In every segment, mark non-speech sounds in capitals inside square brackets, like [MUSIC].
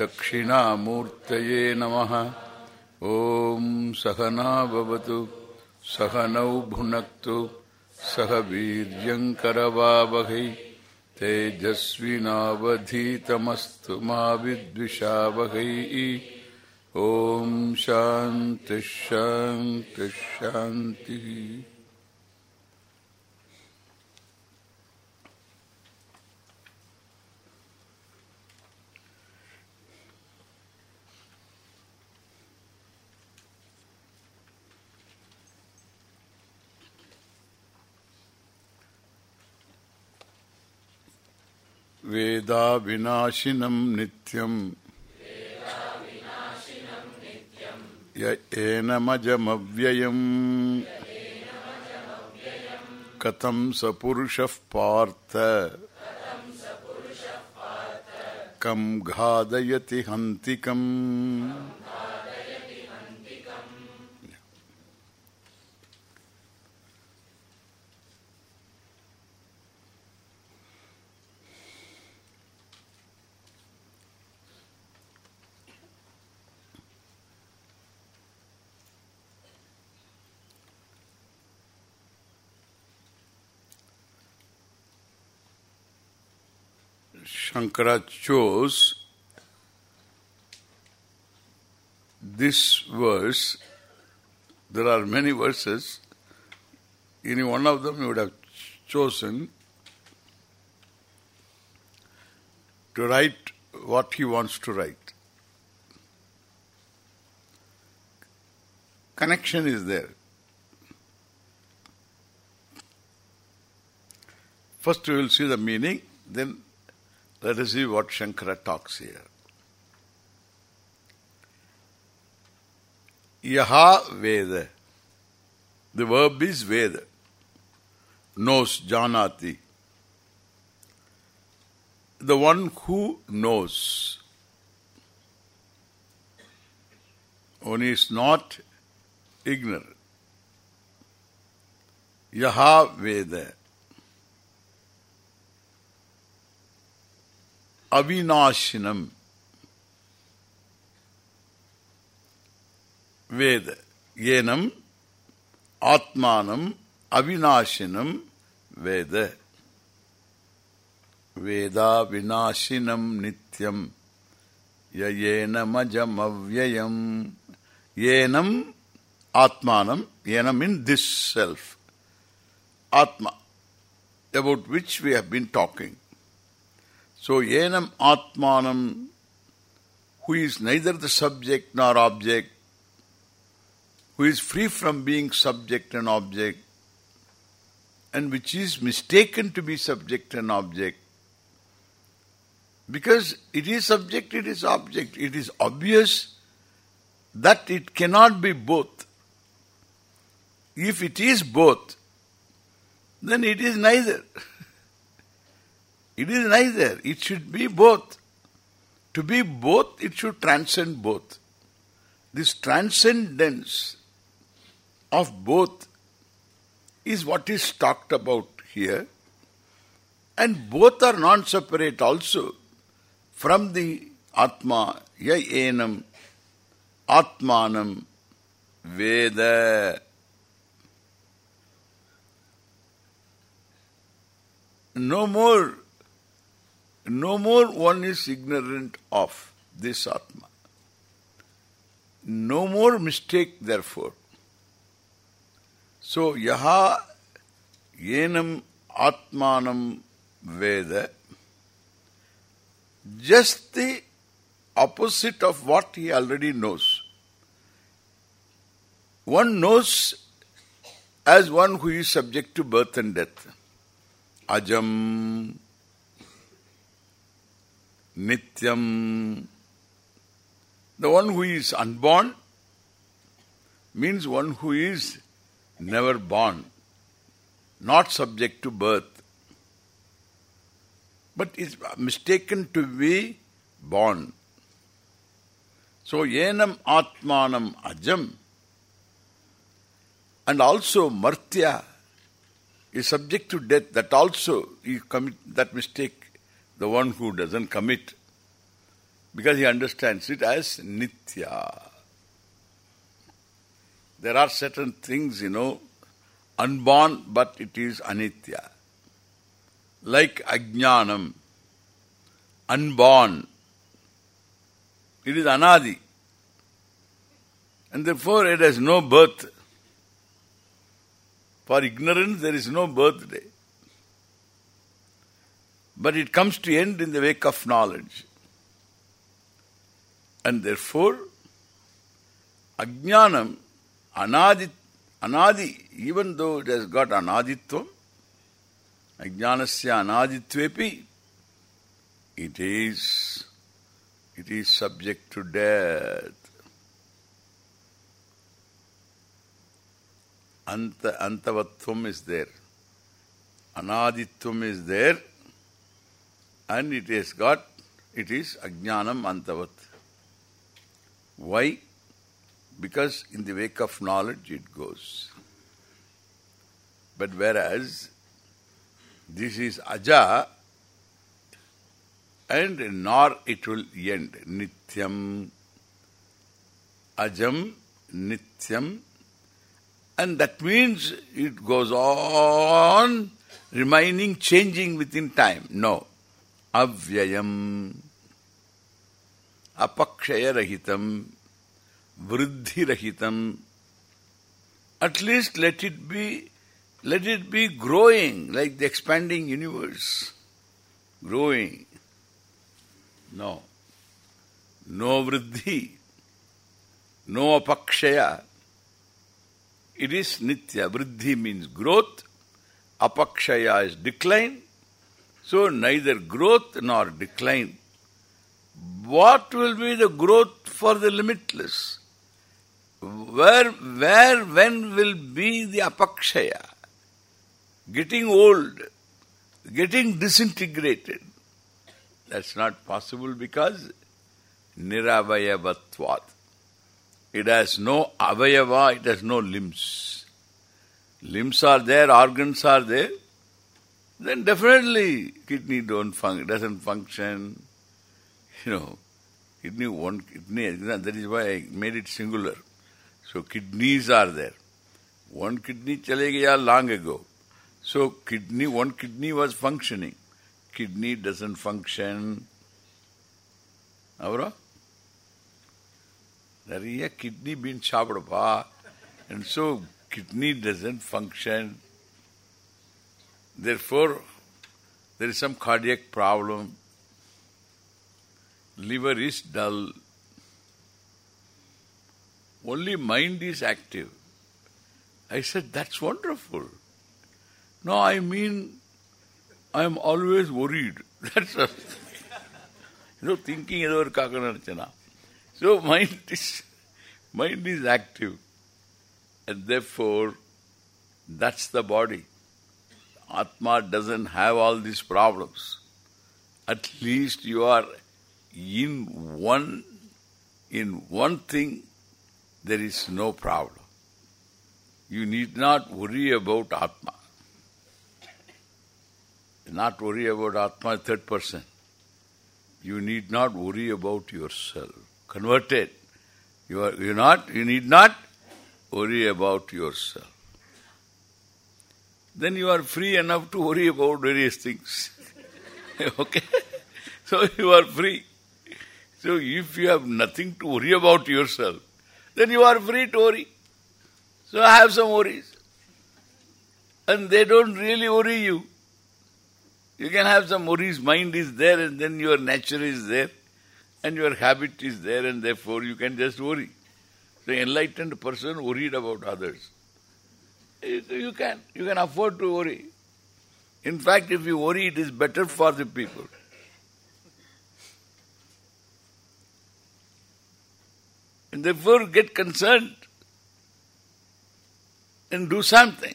दक्षिणामूर्तये नमः। ॐ सहना भवतु सहनौ भुनक्तु सह वीर्यङ्करवावहै तेजस्विनावधीतमस्तु मा विद्विषावहै। ॐ शान्तिः शान्तिः शान्तिः वेदाविनाशिनं नित्यम् य एनमजमव्ययम् कथं स पार्थ। कं घादयति हन्तिकम्। Shankara chose this verse. There are many verses. Any one of them you would have chosen to write what he wants to write. Connection is there. First we will see the meaning, then let us see what Shankara talks here. Yaha Veda. The verb is Veda. Knows, Janati. The one who knows. One is not ignorant. Yaha Veda. Avinashinam Veda Yenam Atmanam Avinashinam Veda Veda Vinashinam Nityam. Yayenam Ajamavyayam Yenam Atmanam Yenam in this self. Atma. About which we have been talking so, yenam atmanam, who is neither the subject nor object, who is free from being subject and object, and which is mistaken to be subject and object, because it is subject, it is object. It is obvious that it cannot be both. If it is both, then it is neither. It is neither. It should be both. To be both, it should transcend both. This transcendence of both is what is talked about here. And both are non-separate also from the Atma, ya enam, Atmanam, Veda. No more no more one is ignorant of this Atma. No more mistake therefore. So, yaha yenam atmanam veda, just the opposite of what he already knows. One knows as one who is subject to birth and death. Ajam Nityam. The one who is unborn means one who is never born, not subject to birth, but is mistaken to be born. So, yenam atmanam ajam and also martya is subject to death. That also you commit that mistake, the one who doesn't commit, because he understands it as nitya. There are certain things, you know, unborn, but it is anitya. Like ajnanam, unborn. It is anadi. And therefore it has no birth. For ignorance there is no birthday. But it comes to end in the wake of knowledge. And therefore, ajnanam, anadi, anadi, even though it has got anaditvam, ajnanasya anaditvepi, it is, it is subject to death. Anta, antavatvam is there. Anaditvam is there. And it has got, it is ajnanam antavat. Why? Because in the wake of knowledge it goes. But whereas this is aja and nor it will end. Nityam, ajam, nityam and that means it goes on remaining, changing within time. No. अव्यय अपक्षयरहितम्। वृद्धिरहितम्। At least let it be let it be growing like the expanding universe growing no no वृद्धि no अपक्षय it is नित्य वृद्धि means growth अपक्षय is decline So neither growth nor decline. What will be the growth for the limitless? Where, where, when will be the apakshaya? Getting old, getting disintegrated. That's not possible because niravayavatvat. It has no avayava, it has no limbs. Limbs are there, organs are there, then definitely kidney don't function, doesn't function. You know, kidney one kidney. That is why I made it singular. So kidneys are there. One kidney chale gaya long ago. So kidney, one kidney was functioning. Kidney doesn't function. Avra? There is a kidney being chapdapa. And so kidney doesn't function. Therefore, there is some cardiac problem. Liver is dull. Only mind is active. I said, that's wonderful. No, I mean, I'm always worried. [LAUGHS] That's a, you know, thinking is over kakanarchana. So [LAUGHS] mind is, mind is active. And therefore, that's the body. Atma doesn't have all these problems. At least you are in one, in one thing, there is no problem. You need not worry about Atma. Not worry about Atma, third person. You need not worry about yourself converted. You are You are not you need not worry about yourself. Then you are free enough to worry about various things. [LAUGHS] okay? So you are free. So if you have nothing to worry about yourself, then you are free to worry. So I have some worries. And they don't really worry you. You can have some worries, mind is there and then your nature is there and your habit is there and therefore you can just worry. The enlightened person worried about others you can you can afford to worry. In fact, if you worry, it is better for the people. And therefore, get concerned and do something.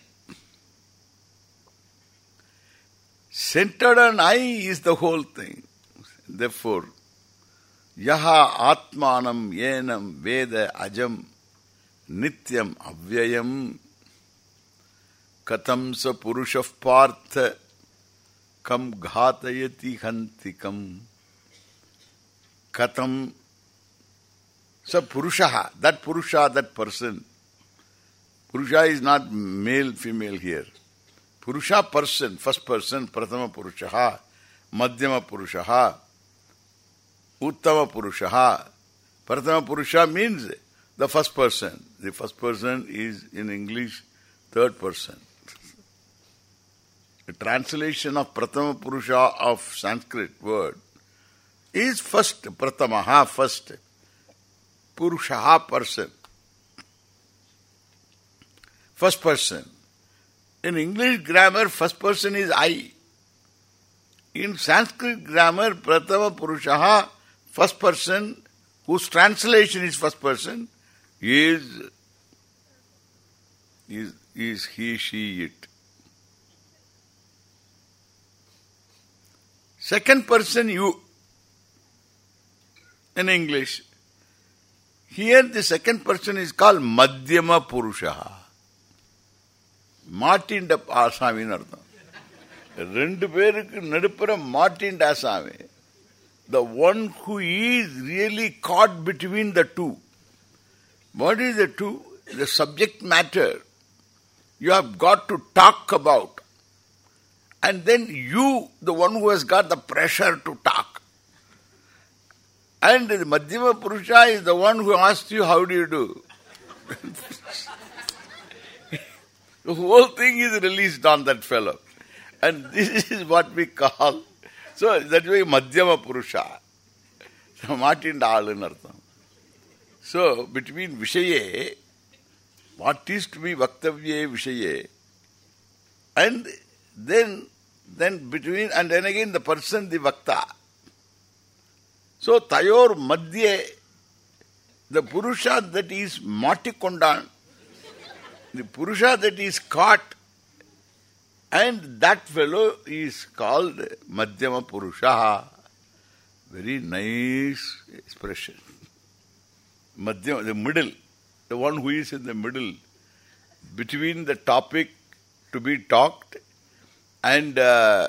Centered on I is the whole thing. Therefore, yaha atmanam yenam veda ajam nityam avyayam katam sa purushah partha kam ghatayati hantikam katam sa purushaha, that purusha, that person. Purusha is not male, female here. Purusha person, first person, prathama purushaha, madhyama purushaha, uttama purushaha. Prathama purusha means the first person. The first person is in English third person. The translation of prathama purusha of Sanskrit word is first, prathamaha, first. Purushaha person. First person. In English grammar, first person is I. In Sanskrit grammar, Pratama Purushaha, first person, whose translation is first person, is, is, is he, she, it. Second person, you. In English, here the second person is called Madhyama Purushaha. மாட்டிண்ட ஆசாமின்னு அர்த்தம் ரெண்டு பேருக்கு நடுப்புற மாட்டிண்ட ஆசாமி the one who is really caught between the two. What is the two? The subject matter you have got to talk about. and then you, the one who has got the pressure to talk. And the Madhyama Purusha is the one who asks you, how do you do? [LAUGHS] the whole thing is released on that fellow. And this is what we call, so that way Madhyama Purusha. Martin Dalanartham. So, between Vishaye, what is to be Vaktavye Vishaye, and then, then between, and then again the person, the Vakta. So, Tayor Madhye, the Purusha that is Matikondan, the Purusha that is caught, and that fellow is called Madhyama Purusha. Very nice expression. Madhyama, the middle, the one who is in the middle, between the topic to be talked and uh,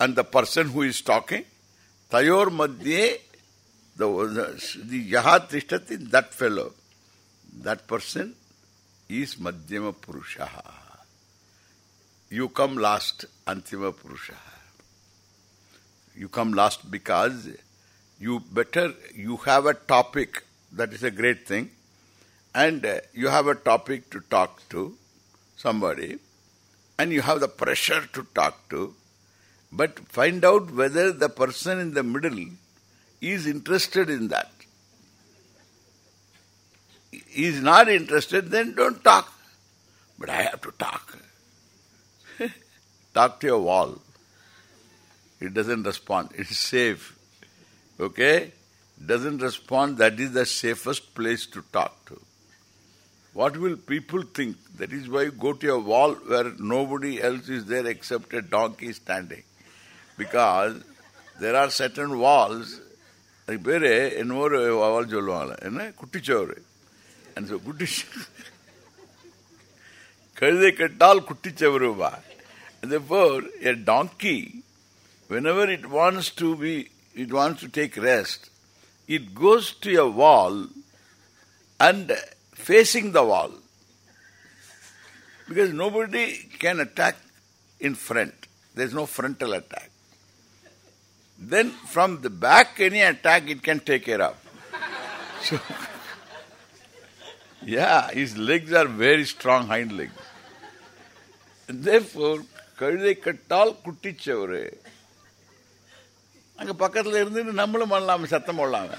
and the person who is talking. Tayor Madhye, the, the, Yaha that fellow, that person is Madhyama Purusha. You come last, Antima Purusha. You come last because you better, you have a topic, that is a great thing, and uh, you have a topic to talk to somebody, and you have the pressure to talk to, but find out whether the person in the middle is interested in that. He is not interested, then don't talk. But I have to talk. [LAUGHS] talk to your wall. It doesn't respond. It is safe. Okay? Doesn't respond, that is the safest place to talk to. What will people think? That is why you go to a wall where nobody else is there except a donkey standing. Because there are certain walls, அதுக்கு பேரு இன்னொரு வால் சொல்லுவாங்க என்ன குட்டிச்சோறு and so குட்டி கழுதை கட்டால் குட்டிச்சவருவா therefore a donkey whenever it wants to be it wants to take rest it goes to a wall and facing the wall because nobody can attack in front there is no frontal attack then from the back any attack it can take care of [LAUGHS] so yeah his legs are very strong hind legs and therefore கழுதை கட்டால் குட்டிச்சவரு அங்க பக்கத்துல இருந்து நம்மளும் பண்ணலாம சத்தம் போடலாம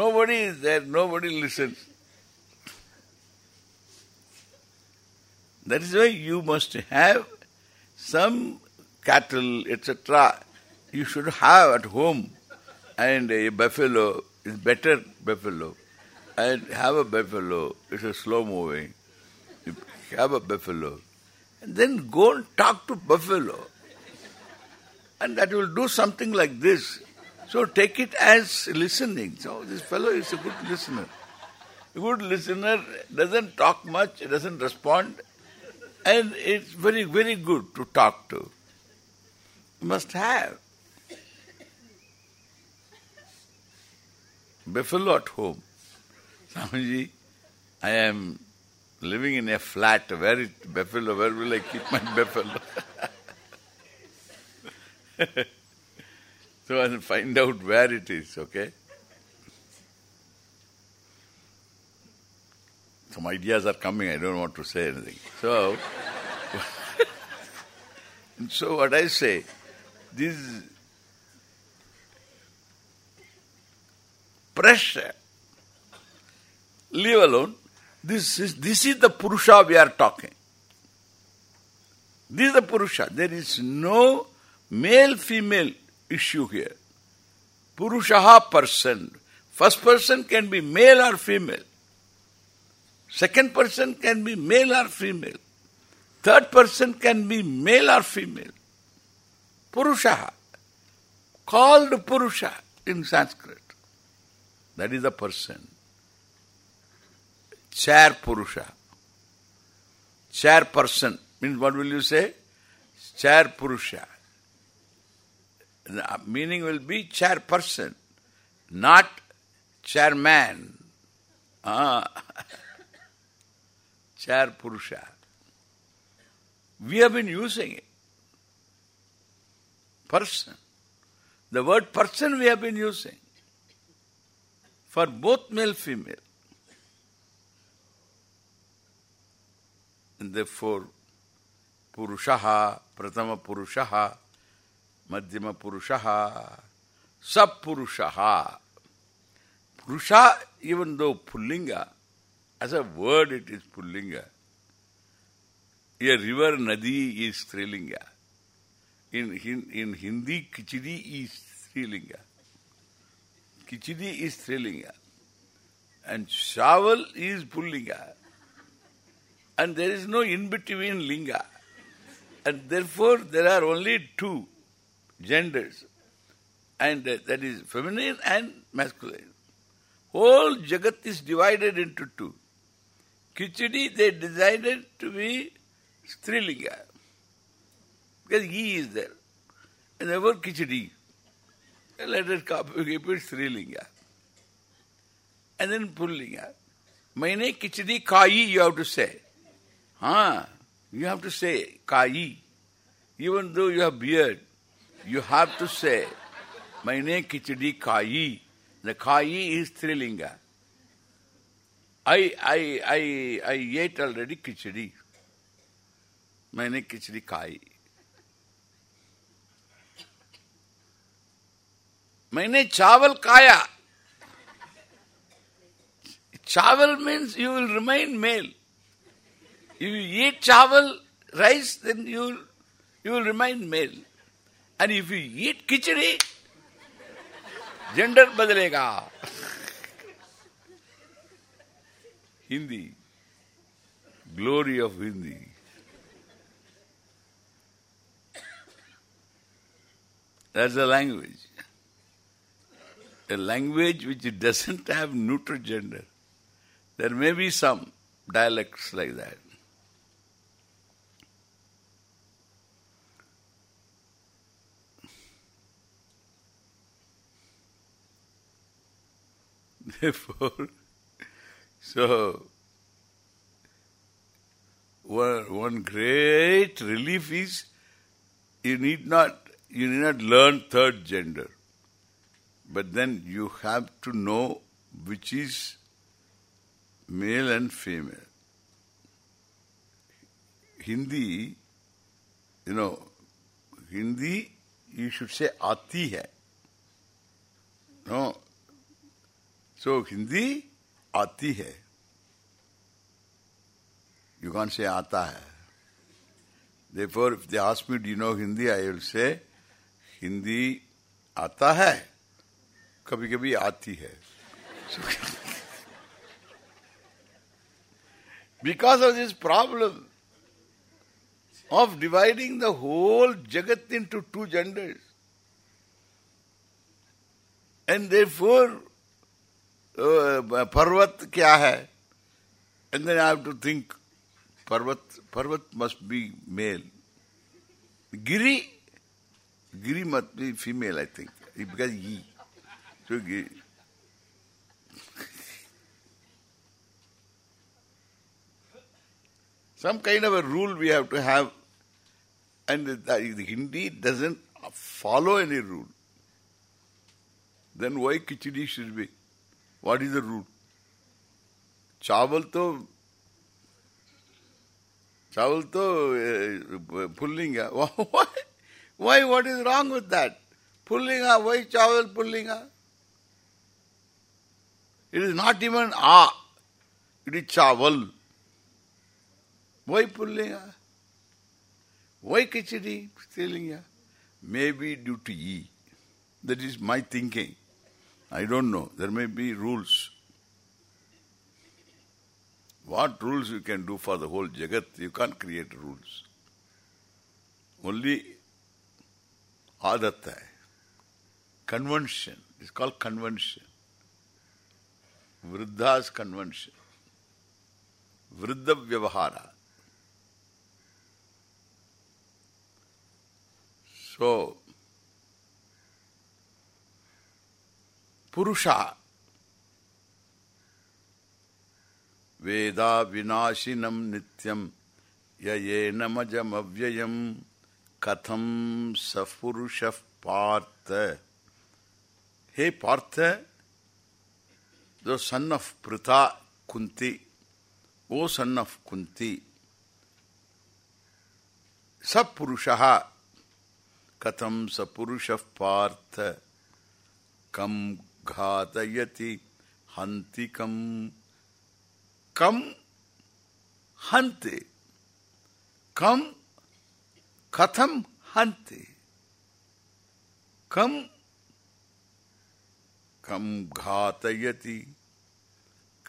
nobody is there nobody listens That is why you must have some cattle etc you should have at home and a buffalo is better buffalo and have a buffalo. It's a slow moving. You have a buffalo. And then go and talk to buffalo. And that will do something like this. So take it as listening. So this fellow is a good listener. A good listener doesn't talk much, doesn't respond, and it's very, very good to talk to. Must have. Buffalo at home. Swamiji, I am living in a flat. Where is buffalo? Where will I keep my [LAUGHS] buffalo? [LAUGHS] so I'll find out where it is, okay? Some ideas are coming, I don't want to say anything. So, [LAUGHS] so what I say, this pressure, leave alone, this is, this is the Purusha we are talking. This is the Purusha. There is no male-female issue here. Purushaha person. First person can be male or female. Second person can be male or female. Third person can be male or female. Purushaha. Called Purusha in Sanskrit. That is a person. Chair Purusha. Chair person. Means what will you say? Chair Purusha. The meaning will be chair person, not chairman. Ah. [LAUGHS] chair Purusha. We have been using it. Person. The word person we have been using for both male female. And therefore, Purushaha, Pratama Purushaha, Madhyama Purushaha, Sab-Purushaha. Purusha, even though Pullinga, as a word it is Pullinga. A river Nadi is Strilinga. In, in, in Hindi, Kichidi is Strilinga. Kichidi is Strilinga. And Shaval is Pullinga. And there is no in-between linga. And therefore there are only two genders. And uh, that is feminine and masculine. Whole Jagat is divided into two. Kichidi they decided to be Strilinga. Because he is there. And therefore Kichidi. Let us keep it Strilinga. And then Pullinga. Maine Kichidi Kai you have to say. Ah, you have to say Kai. Even though you have beard, you have to say Maine Kichidi Kai. The Kai is Strilinga. I I I I ate already Kichidi. Maine Kichidi Kai. मैंने चावल खाया चावल means you will remain male. If you eat chawal, rice, then you you will remain male. And if you eat khichdi, gender badalega. Hindi. Glory of Hindi. That's a language. A language which doesn't have neutral gender. There may be some dialects like that. [LAUGHS] Therefore, so one, one great relief is you need not you need not learn third gender. But then you have to know which is male and female. Hindi, you know, Hindi, you should say aati hai. No. So Hindi, आती है, युगान से आता है। Therefore if they ask me do know Hindi I will say Hindi आता है कभी कभी आती है। Because of this problem of dividing the whole जगत into two gender and there uh, Parvat kya hai? And then I have to think, Parvat, Parvat must be male. Giri, Giri must be female, I think, because ye. So Giri. Some kind of a rule we have to have and the Hindi doesn't follow any rule. Then why khichdi should be? What is the rule? Chawal to Chawal to eh, eh, pullinga. Eh, [LAUGHS] why? Why? What is wrong with that? Pullinga. Ah, why chawal pullinga? Ah? It is not even a. It is chawal. Why pullinga? Why Kichidi Strilinga? Maybe due to E. That is my thinking. I don't know. There may be rules. What rules you can do for the whole Jagat? You can't create rules. Only adatta. Convention. It's called convention. Vriddha's convention. Vriddha Vyavahara. So, पुरुषा। वेदा विनाशिनम नित्यम येनमजमव्ययम कथम स पार्थ। हे Partha the son of Pritha Kunti O son of Kunti सब कथम स पुरुष पार्थ। कम घातयति हंति कम कम हंते कम कथम हंते कम कम घातयति।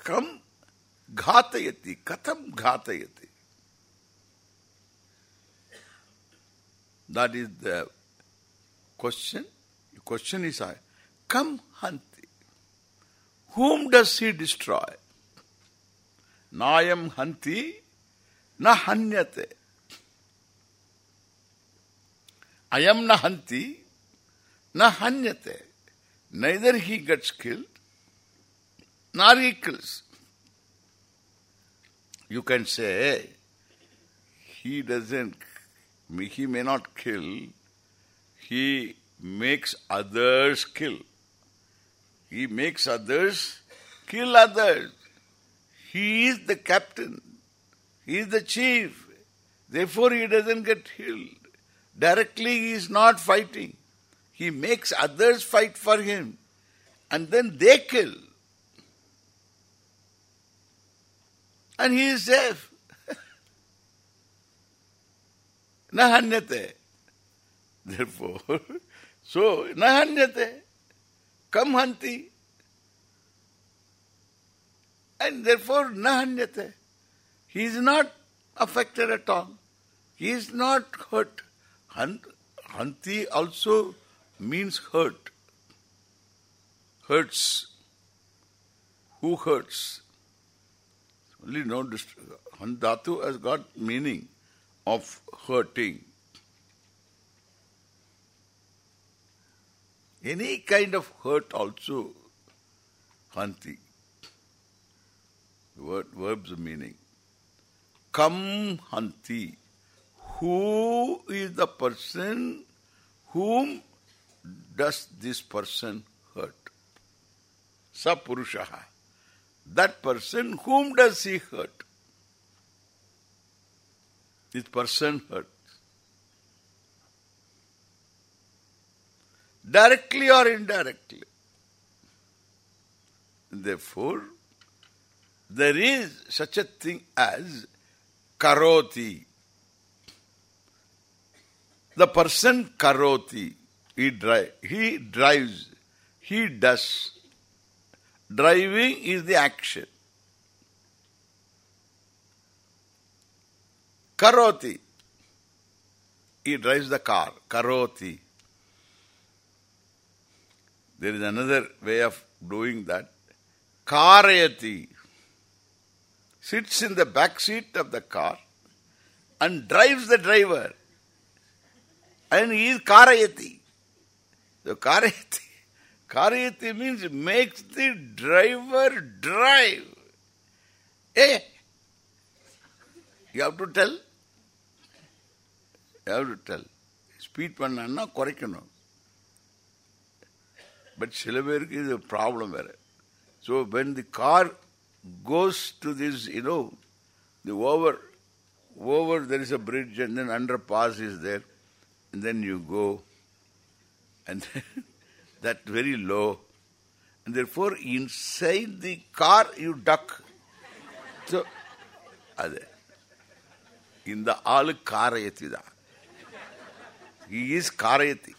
कम घातयति। कथम घातयति। That is the question. The question is, come hanti. Whom does he destroy? Nayam hanti na hanyate. Ayam na hanti na hanyate. Neither he gets killed, nor he kills. You can say, he doesn't, he may not kill, he makes others kill. He makes others kill others. He is the captain. He is the chief. Therefore he doesn't get killed. Directly he is not fighting. He makes others fight for him. And then they kill. And he is safe. [LAUGHS] Nahanyate. Therefore, [LAUGHS] so nahanyate. Kam hanti. And therefore nahanyate. He is not affected at all. He is not hurt. Hanti also means hurt. Hurts. Who hurts? Only no Dhatu has got meaning of hurting. Any kind of hurt also, hanti. Word, verb's meaning. Kam hanti. Who is the person whom does this person hurt? Sapurushaha. That person, whom does he hurt? This person hurts. Directly or indirectly. Therefore, there is such a thing as karoti. The person karoti. He. He drives. He does. Driving is the action. Karoti. He drives the car. Karoti. There is another way of doing that. Karayati. Sits in the back seat of the car and drives the driver. And he is Karayati. So Karayati. [LAUGHS] Karayati means makes the driver drive. Eh? You have to tell. You have to tell. Speed பண்ணா குறைக்கணும் but சில பேருக்கு இது problem வேற so when the car goes to this you know the over over there is a bridge and then under boss is there and then you go and [LAUGHS] that very low and there four inside the car you duck so அது இந்த ஆளு காரயத்தி தான் he is karayati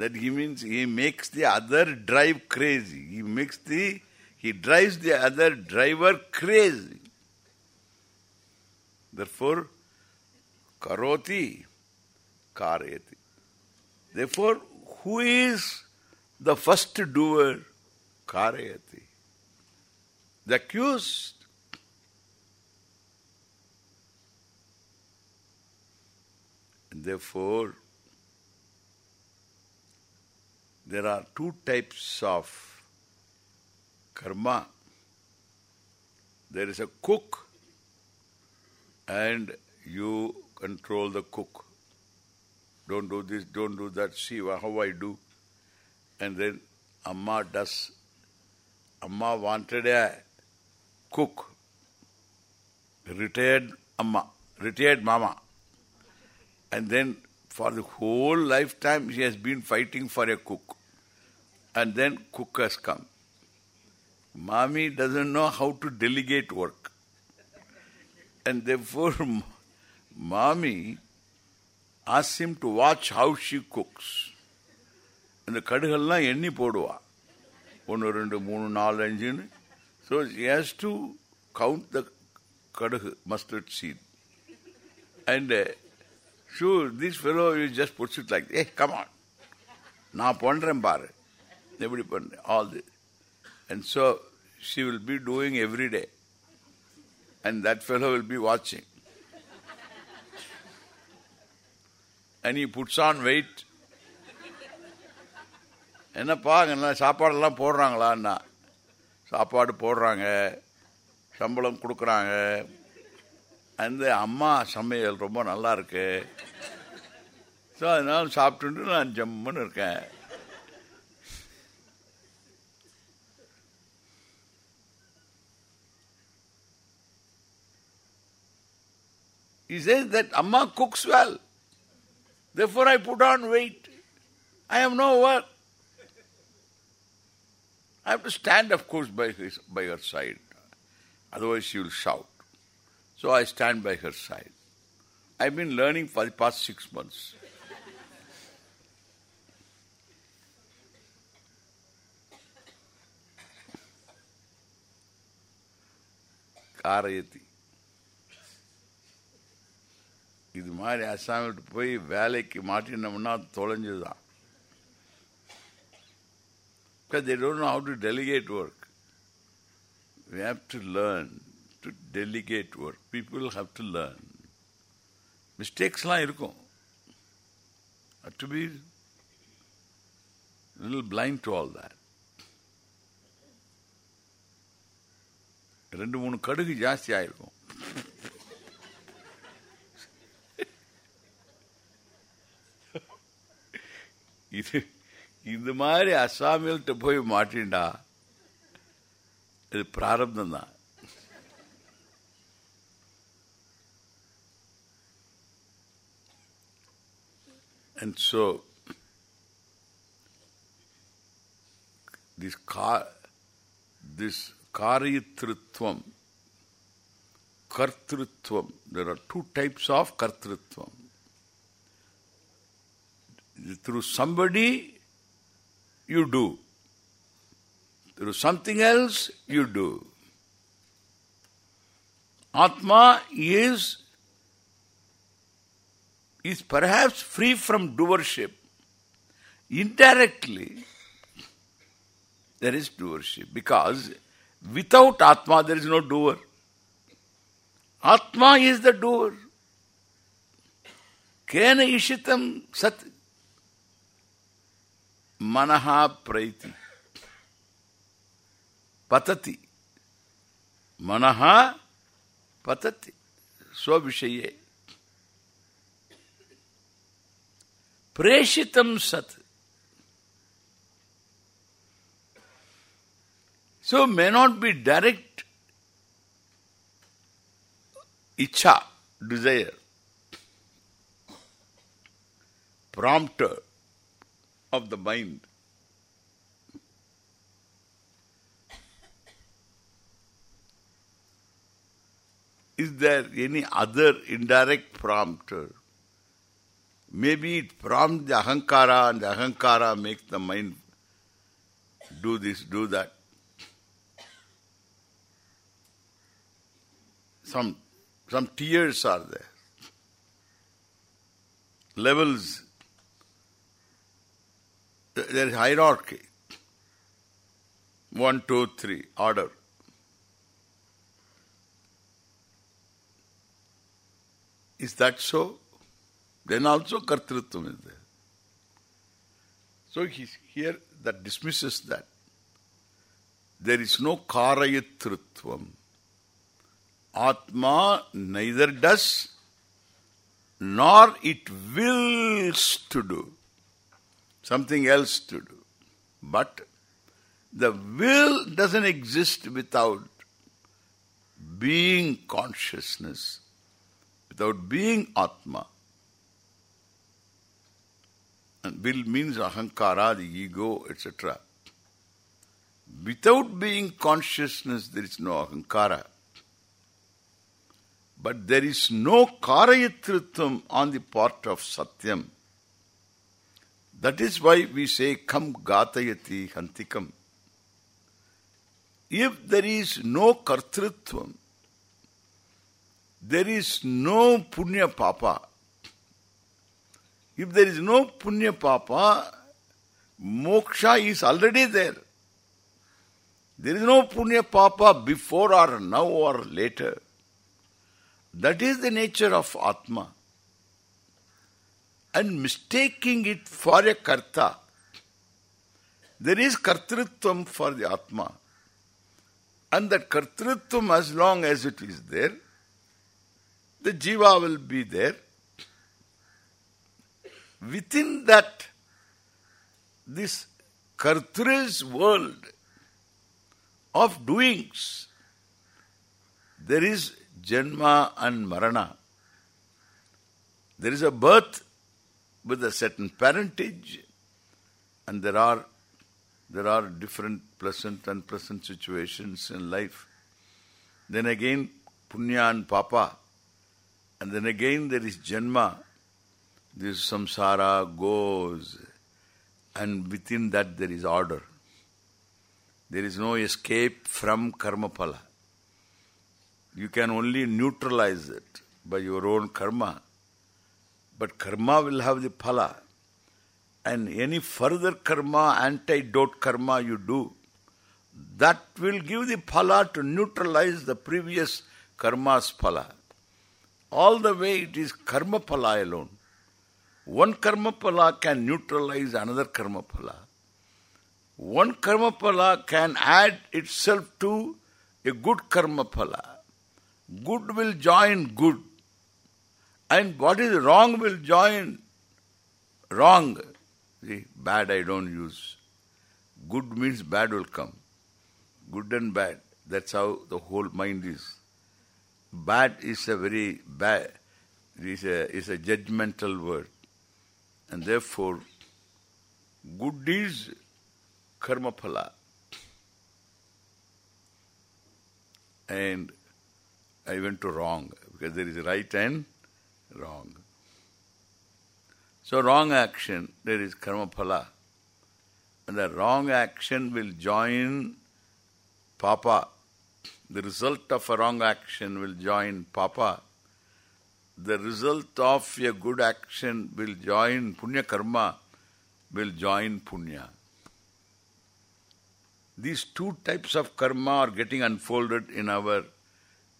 that he means he makes the other drive crazy. He makes the he drives the other driver crazy. Therefore karoti karayati therefore who is the first doer karayati the accused. And therefore, there are two types of karma. There is a cook and you control the cook. Don't do this, don't do that, see how I do. And then Amma does. Amma wanted a cook, retired Amma, retired Mama. And then for the whole lifetime she has been fighting for a cook And then cook has come. Mommy doesn't know how to delegate work. And therefore [LAUGHS] mommy asks him to watch how she cooks. இந்த கடுகெல்லாம் எண்ணி போடுவா ஒன்று ரெண்டு மூணு நாலு அஞ்சுன்னு so she has to count the கடுகு mustard seed. And uh, Sure, this fellow he just puts it like, hey, come on. நான் பண்றேன் பாரு எப்படி பண்றேன் all this. And so she will be doing every day. And that fellow will be watching. And he puts on weight. என்னப்பா என்ன சாப்பாடெல்லாம் போடுறாங்களான்னா சாப்பாடு போடுறாங்க சம்பளம் கொடுக்குறாங்க அந்த அம்மா சமையல் ரொம்ப நல்லா இருக்கு ஸோ அதனால சாப்பிட்டுட்டு நான் ஜம்முன்னு இருக்கேன் He says that Amma cooks well. Therefore I put on weight. I have no work. I have to stand, of course, by, his, by her side. Otherwise she will shout. So I stand by her side. I've been learning for the past six months. कारयति மாதிரி அசாம் விட்டு போய் வேலைக்கு மாட்டினோம்னா தொலைஞ்சுதான் because they don't know how to delegate work. We have to learn to delegate work. People have to learn. மிஸ்டேக்ஸ்லாம் இருக்கும் to be little blind to all that. ரெண்டு மூணு கடுகு ஜாஸ்தி ஆயிருக்கும் இது இந்த மாதிரி அசாமியல்கிட்ட போய் மாட்டின்டா இது பிராரப்தம் தான் And so, this car, this karyatritvam, kartritvam, there are two types of kartritvam. Through somebody, you do. Through something else, you do. Atma is is perhaps free from doership. Indirectly, there is doership because without Atma there is no doer. Atma is the doer. Kena ishitam sat manaha praiti patati manaha patati swavishaye preshitam sat so may not be direct icha desire prompter of the mind. Is there any other indirect prompter? Maybe it prompts the ahankara and the ahankara makes the mind do this, do that. Some some tiers are there. Levels there is hierarchy. One, two, three, order. Is that so? Then also kartrutvam is there. So he's here that dismisses that. There is no karayatrutvam. Atma neither does nor it wills to do something else to do. But the will doesn't exist without being consciousness, without being Atma. And will means ahankara, the ego, etc. Without being consciousness, there is no ahankara. But there is no karayatritvam on the part of satyam. That is why we say, Kam ghatayati hantikam. If there is no kartrutvam, there is no punya papa. If there is no punya papa, moksha is already there. There is no punya papa before or now or later. That is the nature of Atma. And mistaking it for a karta, there is kartrutvam for the Atma. And that kartrutvam, as long as it is there, the jiva will be there. Within that, this kartra's world of doings, there is Janma and Marana. There is a birth with a certain parentage and there are there are different pleasant and pleasant situations in life. Then again Punya and Papa and then again there is Janma. This samsara goes and within that there is order. There is no escape from karma phala. You can only neutralize it by your own karma. But karma will have the phala. And any further karma, antidote karma you do, that will give the phala to neutralize the previous karma's phala. All the way it is karma phala alone. One karma phala can neutralize another karma phala. One karma phala can add itself to a good karma phala. Good will join good. And what is wrong will join wrong. See, bad I don't use. Good means bad will come. Good and bad. That's how the whole mind is. Bad is a very bad, is a, is a judgmental word. And therefore, good is karma phala. And I went to wrong, because there is right and wrong. So wrong action, there is karma phala. And the wrong action will join papa the result of a wrong action will join papa. The result of a good action will join punya karma, will join punya. These two types of karma are getting unfolded in our,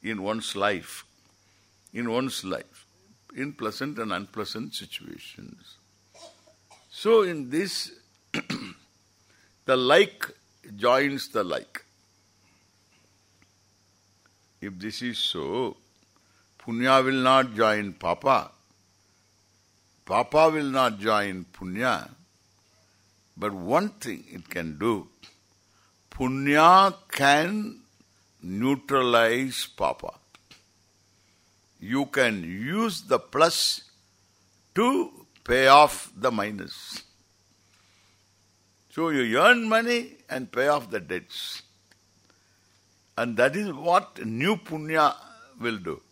in one's life, in one's life, in pleasant and unpleasant situations. So in this, [CLEARS THROAT] the like joins the like. If this is so, Punya will not join Papa. Papa will not join Punya. But one thing it can do, Punya can neutralize Papa. You can use the plus to pay off the minus. So you earn money and pay off the debts. And that is what new punya will do.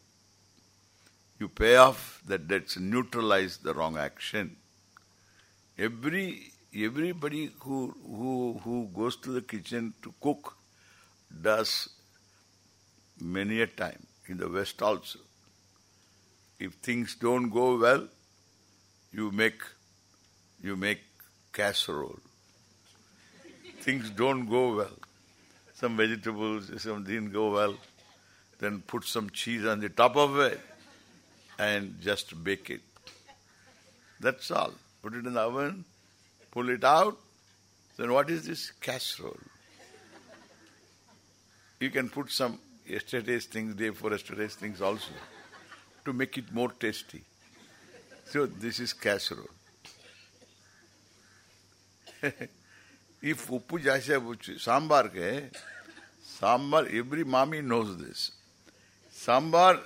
You pay off the debts, neutralize the wrong action. Every everybody who who who goes to the kitchen to cook does many a time in the West also. If things don't go well, you make you make casserole. things don't go well. Some vegetables, some didn't go well. Then put some cheese on the top of it and just bake it. That's all. Put it in the oven, pull it out. Then what is this? Casserole. You can put some yesterday's things, day for yesterday's things also to make it more tasty. So this is casserole. [LAUGHS] if uppu jasya sambar ke, sambar, every mommy knows this. Sambar,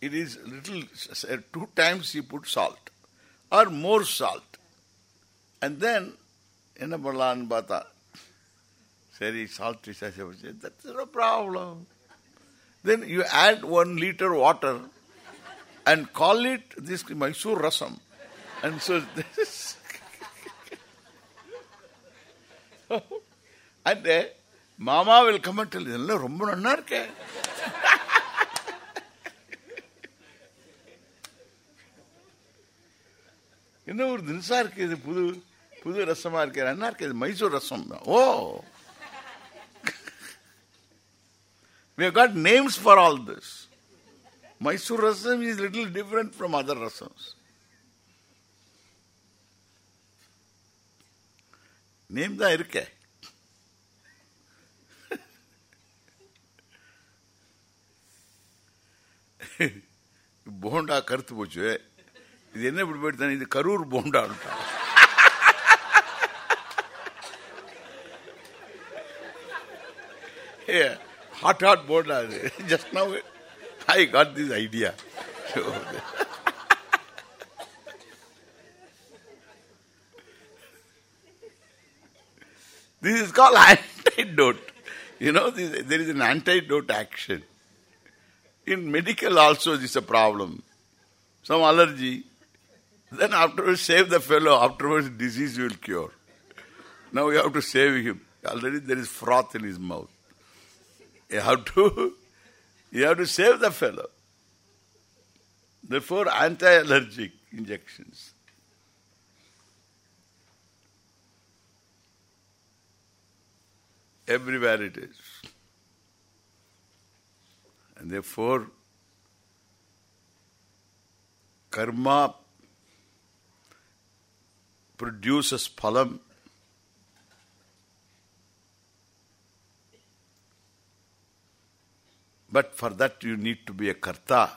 it is little, uh, two times you put salt or more salt. And then, enna pannalaan bata. சரி salt is that's no problem. Then you add one liter water and call it this Mysore rasam and so this and uh, Mama will come and tell you, ரொம்ப நன்னா இருக்கே என்ன ஒரு தினசா இருக்கு இது புது புது ரசமா இருக்கு என்ன இருக்கு இது Mysore rasam oh we have got names for all this Mysore rasam is little different from other rasams. Name தான் இருக்கே போண்டா கருத்து போச்சு இது என்ன இப்படி போயிட்டு இது கரூர் போண்டா ஹாட் ஹாட் போண்டா அது just now I got this idea. [LAUGHS] this is called [LAUGHS] antidote. You know, this, there is an antidote action. In medical also this is a problem. Some allergy. Then afterwards save the fellow, afterwards disease will cure. Now you have to save him. Already there is froth in his mouth. You have to [LAUGHS] you have to save the fellow. Therefore anti-allergic injections. Everywhere it is. And therefore, karma produces phalam. But for that you need to be a karta.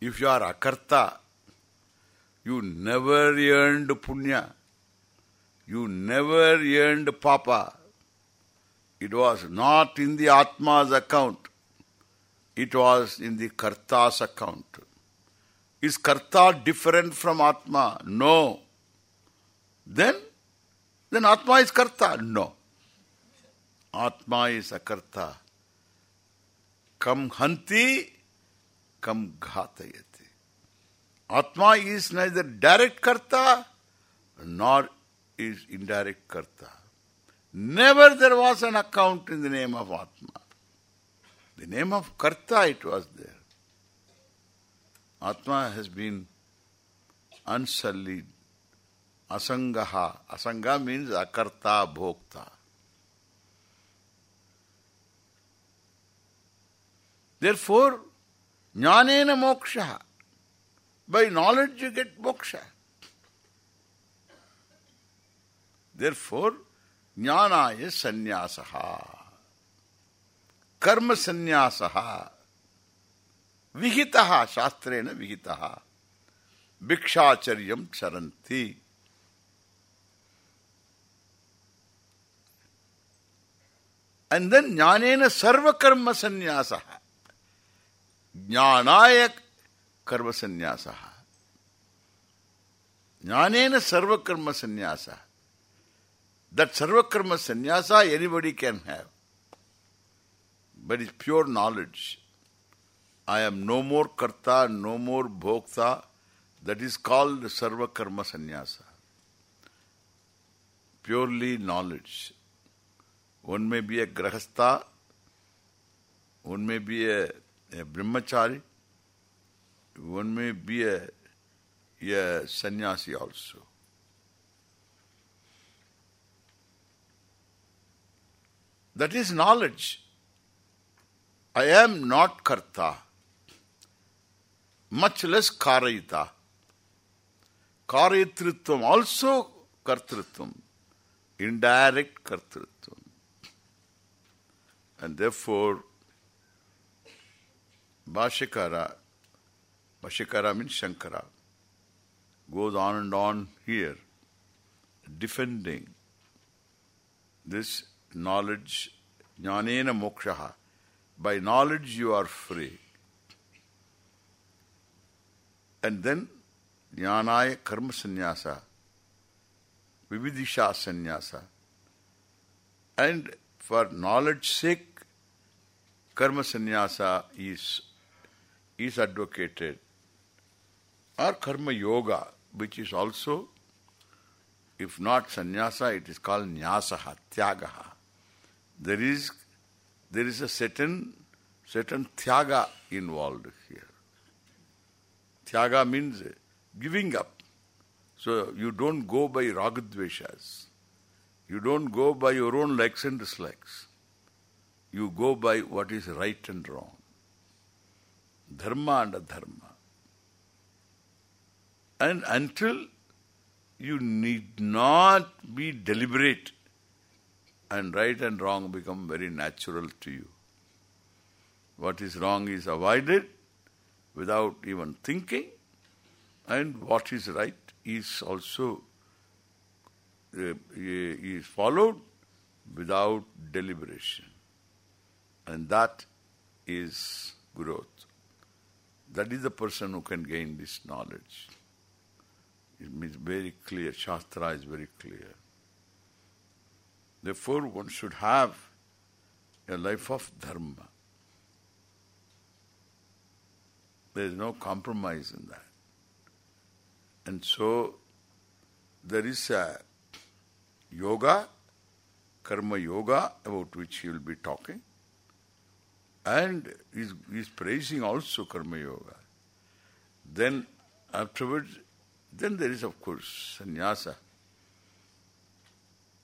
If you are a karta, you never earned punya. You never earned papa. It was not in the Atma's account. It was in the Karta's account. Is Karta different from Atma? No. Then? Then Atma is Karta? No. Atma is a Karta. कम हंती, कम घात Atma is neither direct karta nor is indirect karta. Never there was an account in the name of Atma the name of karta it was there Atma has been अनसलिड असंग असंग means अकर्ता भोक्ता Therefore, jnanena moksha. By knowledge you get moksha. Therefore, jnanaya sannyasaha. Karma sannyasaha. Vihitaha, shastrena vihitaha. Bhikshacharyam charanti. And then jnanena sarva karma sannyasaha. ज्ञानाय कर्म संन्यास ज्ञान सर्वकर्म sannyasa that sarvakarma sannyasa anybody can have but is pure knowledge I am no more karta no more bhokta that is called sarvakarma sannyasa purely knowledge उनमें भी a grihastha उनमें भी a a brahmachari, one may be a, a sannyasi also. That is knowledge. I am not karta, much less karayita. Karayatritvam also kartritvam, indirect kartritvam. And therefore, Bhashyakara, Bhashyakara means Shankara, goes on and on here, defending this knowledge, jnanena mokshaha. By knowledge you are free. And then jnanaya karma sannyasa, vividisha sannyasa. And for knowledge sake, karma sannyasa is is advocated. Or karma yoga, which is also, if not sannyasa, it is called nyasaha, tyagaha. There is there is a certain certain tyaga involved here. Tyaga means giving up. So you don't go by ragadveshas. You don't go by your own likes and dislikes. You go by what is right and wrong. Dharma and adharma. And until you need not be deliberate and right and wrong become very natural to you. What is wrong is avoided without even thinking and what is right is also uh, is followed without deliberation. And that is growth. That is the person who can gain this knowledge. It means very clear. Shastra is very clear. Therefore, one should have a life of dharma. There is no compromise in that. And so, there is a yoga, karma yoga, about which he will be talking. And he is praising also karma yoga. Then afterwards, then there is of course sannyasa.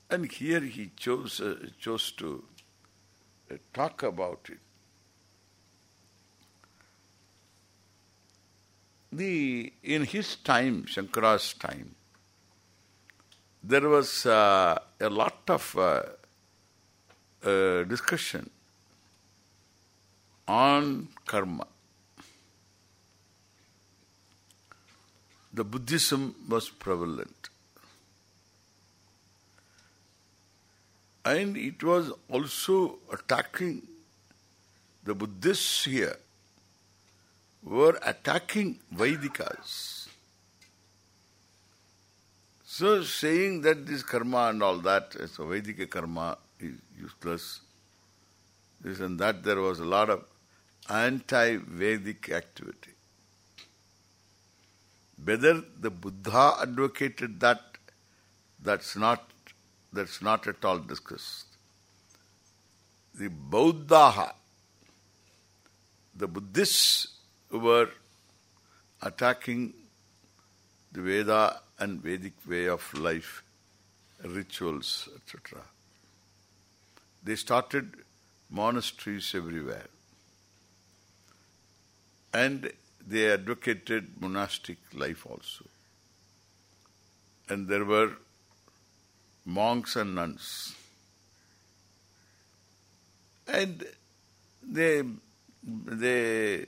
And here he chose uh, chose to uh, talk about it. The in his time, Shankara's time, there was uh, a lot of uh, uh, discussion on karma. The Buddhism was prevalent. And it was also attacking the Buddhists here were attacking Vedikas. So saying that this karma and all that, so Vedic karma is useless, this and that, there was a lot of anti-Vedic activity. Whether the Buddha advocated that, that's not That's not at all discussed. The Bauddhaha, the Buddhists were attacking the Veda and Vedic way of life, rituals, etc. They started monasteries everywhere. And they advocated monastic life also. And there were monks and nuns. And they they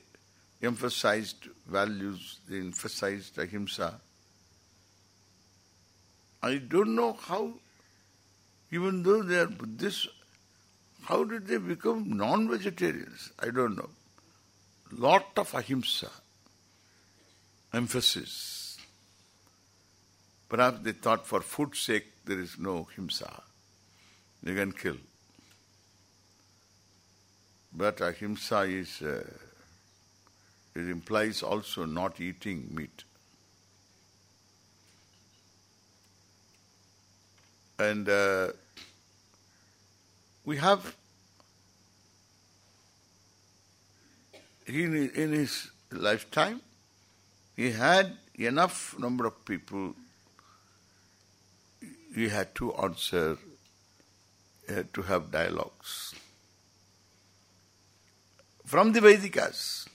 emphasized values, they emphasized ahimsa. I don't know how, even though they are Buddhists, how did they become non-vegetarians? I don't know. Lot of ahimsa, emphasis. Perhaps they thought for food's sake there is no himsa. They can kill. But ahimsa is, uh, it implies also not eating meat. And uh, we have in, in his lifetime, he had enough number of people he had to answer, had to have dialogues. From the Vedikas.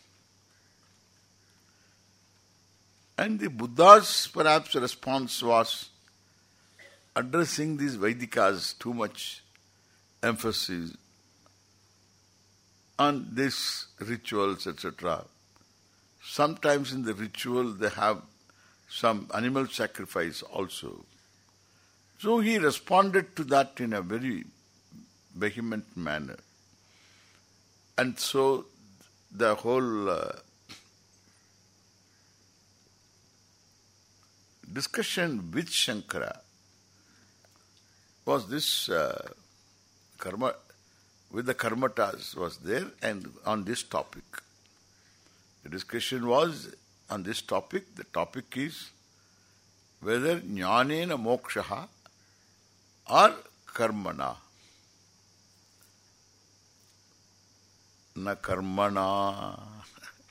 And the Buddha's perhaps response was addressing these Vedikas too much emphasis on these rituals, etc. Sometimes in the ritual they have some animal sacrifice also. So he responded to that in a very vehement manner. And so the whole uh, discussion with Shankara was this uh, karma with the karmatas was there and on this topic. The discussion was on this topic. The topic is whether jnanena mokshaha or karmana. Na karmana.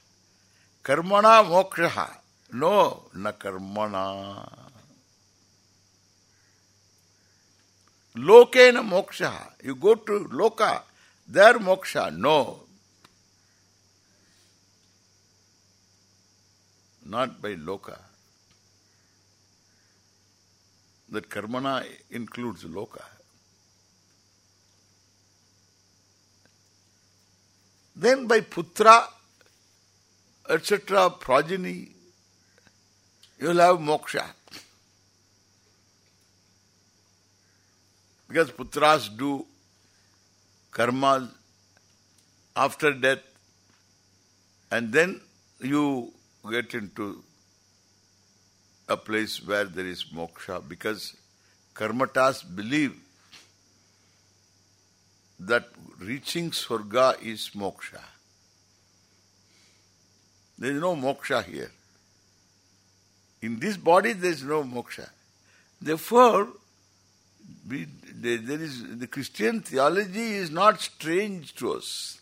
[LAUGHS] Karmana mokshaha. No, na karmana. Lokena moksha. You go to loka, there moksha. No. Not by loka. That karmana includes loka. Then by putra, etc., progeny, you will have moksha. Because putras do karmas after death and then you get into a place where there is moksha because karmatas believe that reaching swarga is moksha. There is no moksha here. In this body there is no moksha. Therefore, we, there, is the Christian theology is not strange to us.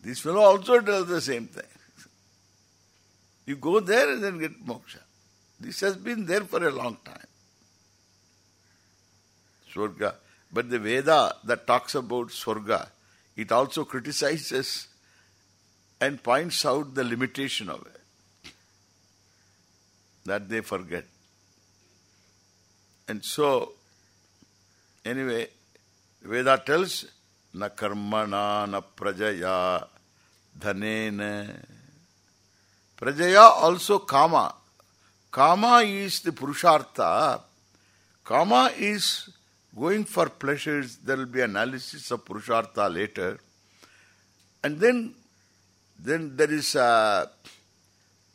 This fellow also does the same thing. You go there and then get moksha. This has been there for a long time. Swarga. But the Veda that talks about Swarga, it also criticizes and points out the limitation of it. That they forget. And so, anyway, Veda tells, na karmana na prajaya dhanena. Prajaya also kama. Kama is the purushartha. Kama is going for pleasures. There will be analysis of purushartha later. And then, then there is a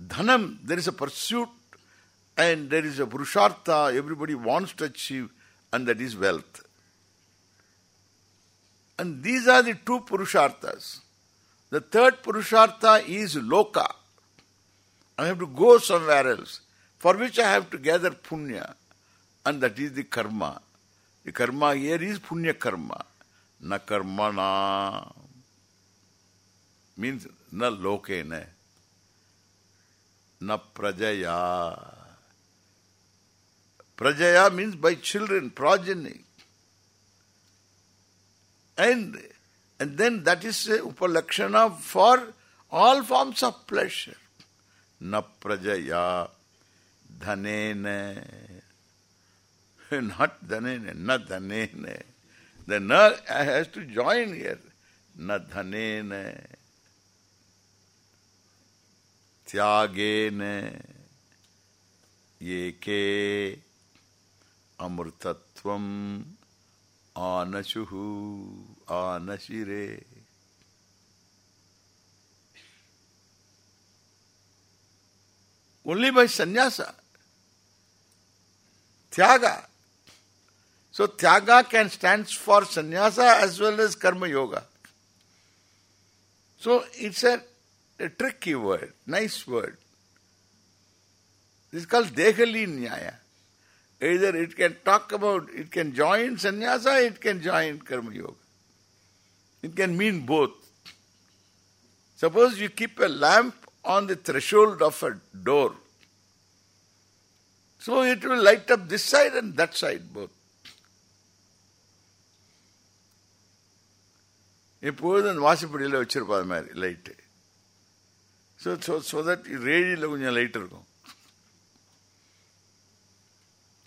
dhanam, there is a pursuit and there is a purushartha everybody wants to achieve and that is wealth. And these are the two purusharthas. The third purushartha is loka. I have to go somewhere else, for which I have to gather punya, and that is the karma. The karma here is punya karma. Na karmana means na lokene. Na prajaya. Prajaya means by children, progeny. And and then that is a upalakshana for all forms of pleasure. Na prajaya dhanene. Not dhanene, na dhanene. The na has to join here. Na dhanene. Tyagene. Yeke. Amrtatvam. आनशुहु आनशिरे। Only by sannyasa, tyaga. So tyaga can stand for sannyasa as well as karma yoga so it's a tricky word nice word it's called dehali nyaya Either it can talk about, it can join sannyasa, it can join karma yoga. It can mean both. Suppose you keep a lamp on the threshold of a door. So it will light up this side and that side both. எப்போதும் வாசப்படியில் வச்சிருப்பா அது மாதிரி light so so so that ரேடியில் கொஞ்சம் light இருக்கும்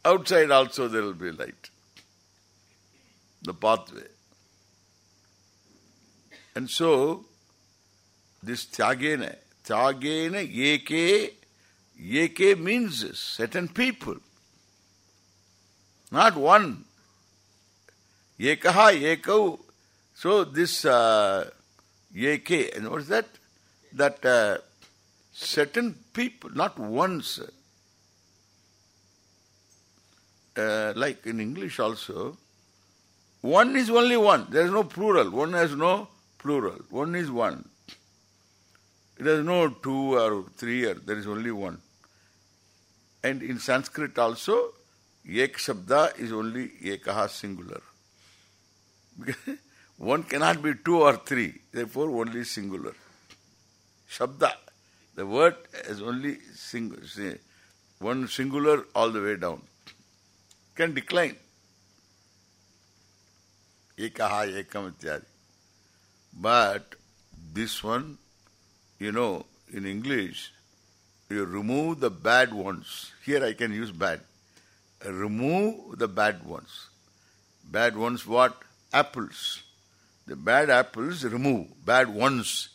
Outside also there will be light. The pathway. And so, this tyagena, tyagena yeke, yeke means certain people. Not one. Yekaha, yekau. So this uh, yeke, and what is that? That uh, certain people, not ones, uh, like in English also, one is only one. There is no plural. One has no plural. One is one. It has no two or three, or there is only one. And in Sanskrit also, ek shabda is only ekaha singular. [LAUGHS] One cannot be two or three, therefore only singular. Shabda, the word is only single, one singular all the way down. Can decline. Ekaha ekam. But this one, you know, in English, you remove the bad ones. Here I can use bad. Remove the bad ones. Bad ones what? Apples. The bad apples remove, bad ones.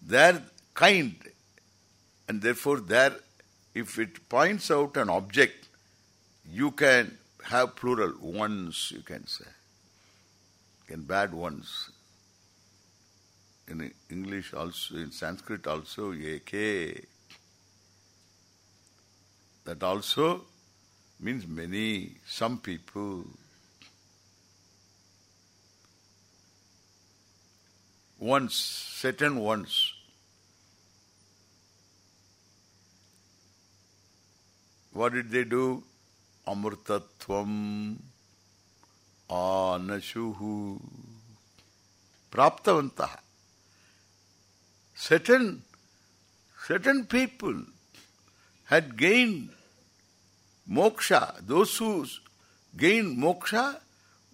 They're kind. And therefore there, if it points out an object, you can have plural, ones you can say. Can bad ones. In English also, in Sanskrit also. That also means many, some people. Once, certain once. What did they do? Amrtatvam anashuhu praptavantaha. Certain, certain people had gained moksha. Those who gained moksha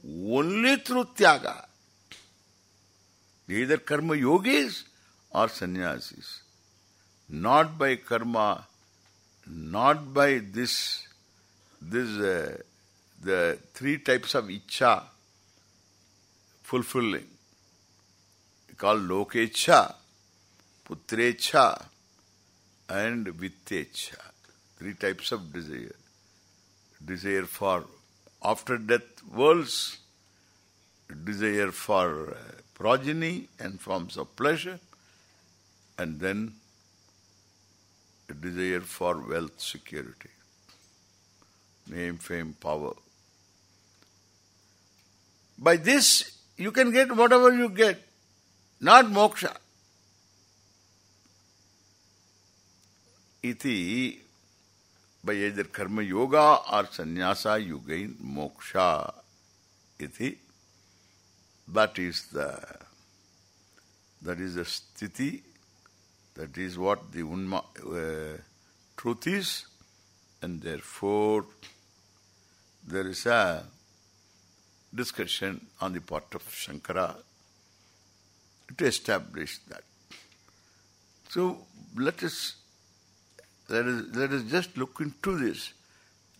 only through tyaga. Either karma yogis or sannyasis. Not by karma, not by this, this, uh, the three types of icha fulfilling. Called lokecha, putrecha, and vittecha. Three types of desire. Desire for after death worlds, desire for uh, progeny and forms of pleasure, and then desire for wealth security, name, fame, power. By this, you can get whatever you get, not moksha. Iti, by either karma yoga or sannyasa, you gain moksha. iti. That is the that is the sthiti, that is what the unma, uh, truth is, and therefore there is a discussion on the part of Shankara to establish that. So let us let us let us just look into this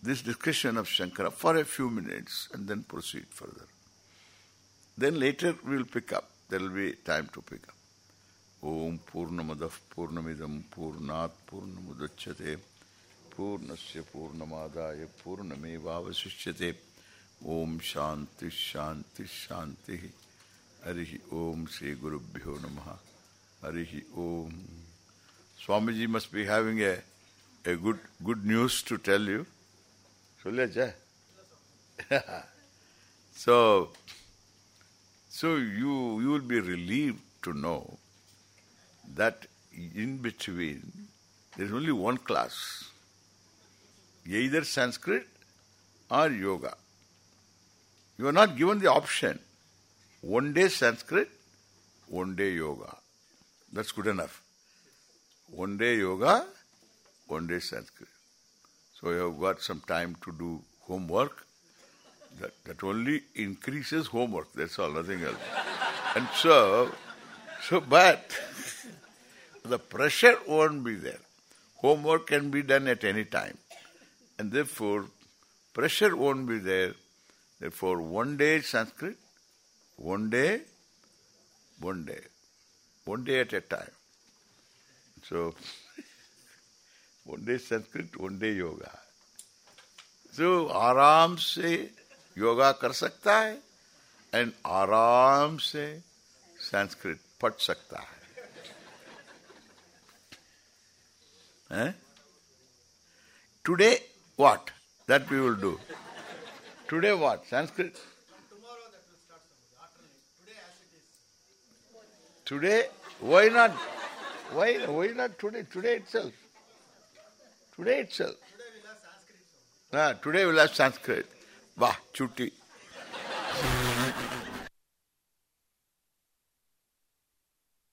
this discussion of Shankara for a few minutes and then proceed further. Then later we will pick up. There will be time to pick up. Om Purnamadav Purnamidam Purnat Purnamudachyate पूर्णस्य पूर्णमादाय पूर्णमेवावशिष्यते। ओम शांति शांति शांति हरि ओम श्री गुरुभ्यो नम। Hari Om Swami ji must be having a a good good news to tell you. सुन ले जा so so you you will be relieve to know that in between there is only one class Either Sanskrit or yoga. You are not given the option. One day Sanskrit, one day yoga. That's good enough. One day yoga, one day Sanskrit. So you have got some time to do homework. That, that only increases homework, that's all, nothing else. and so, so but [LAUGHS] the pressure won't be there. Homework can be done at any time. And therefore, pressure won't be there. Therefore, one day Sanskrit, one day, one day. One day at a time. So, [LAUGHS] one day Sanskrit, one day yoga. So, आराम से योगा कर सकता है and आराम से संस्कृत पढ़ सकता है Eh? Today, what? That we will do. Today what? Sanskrit? Today, why not? Why, why not today? Today itself. Today itself. Ah, today we'll have Sanskrit. Bah, chutti.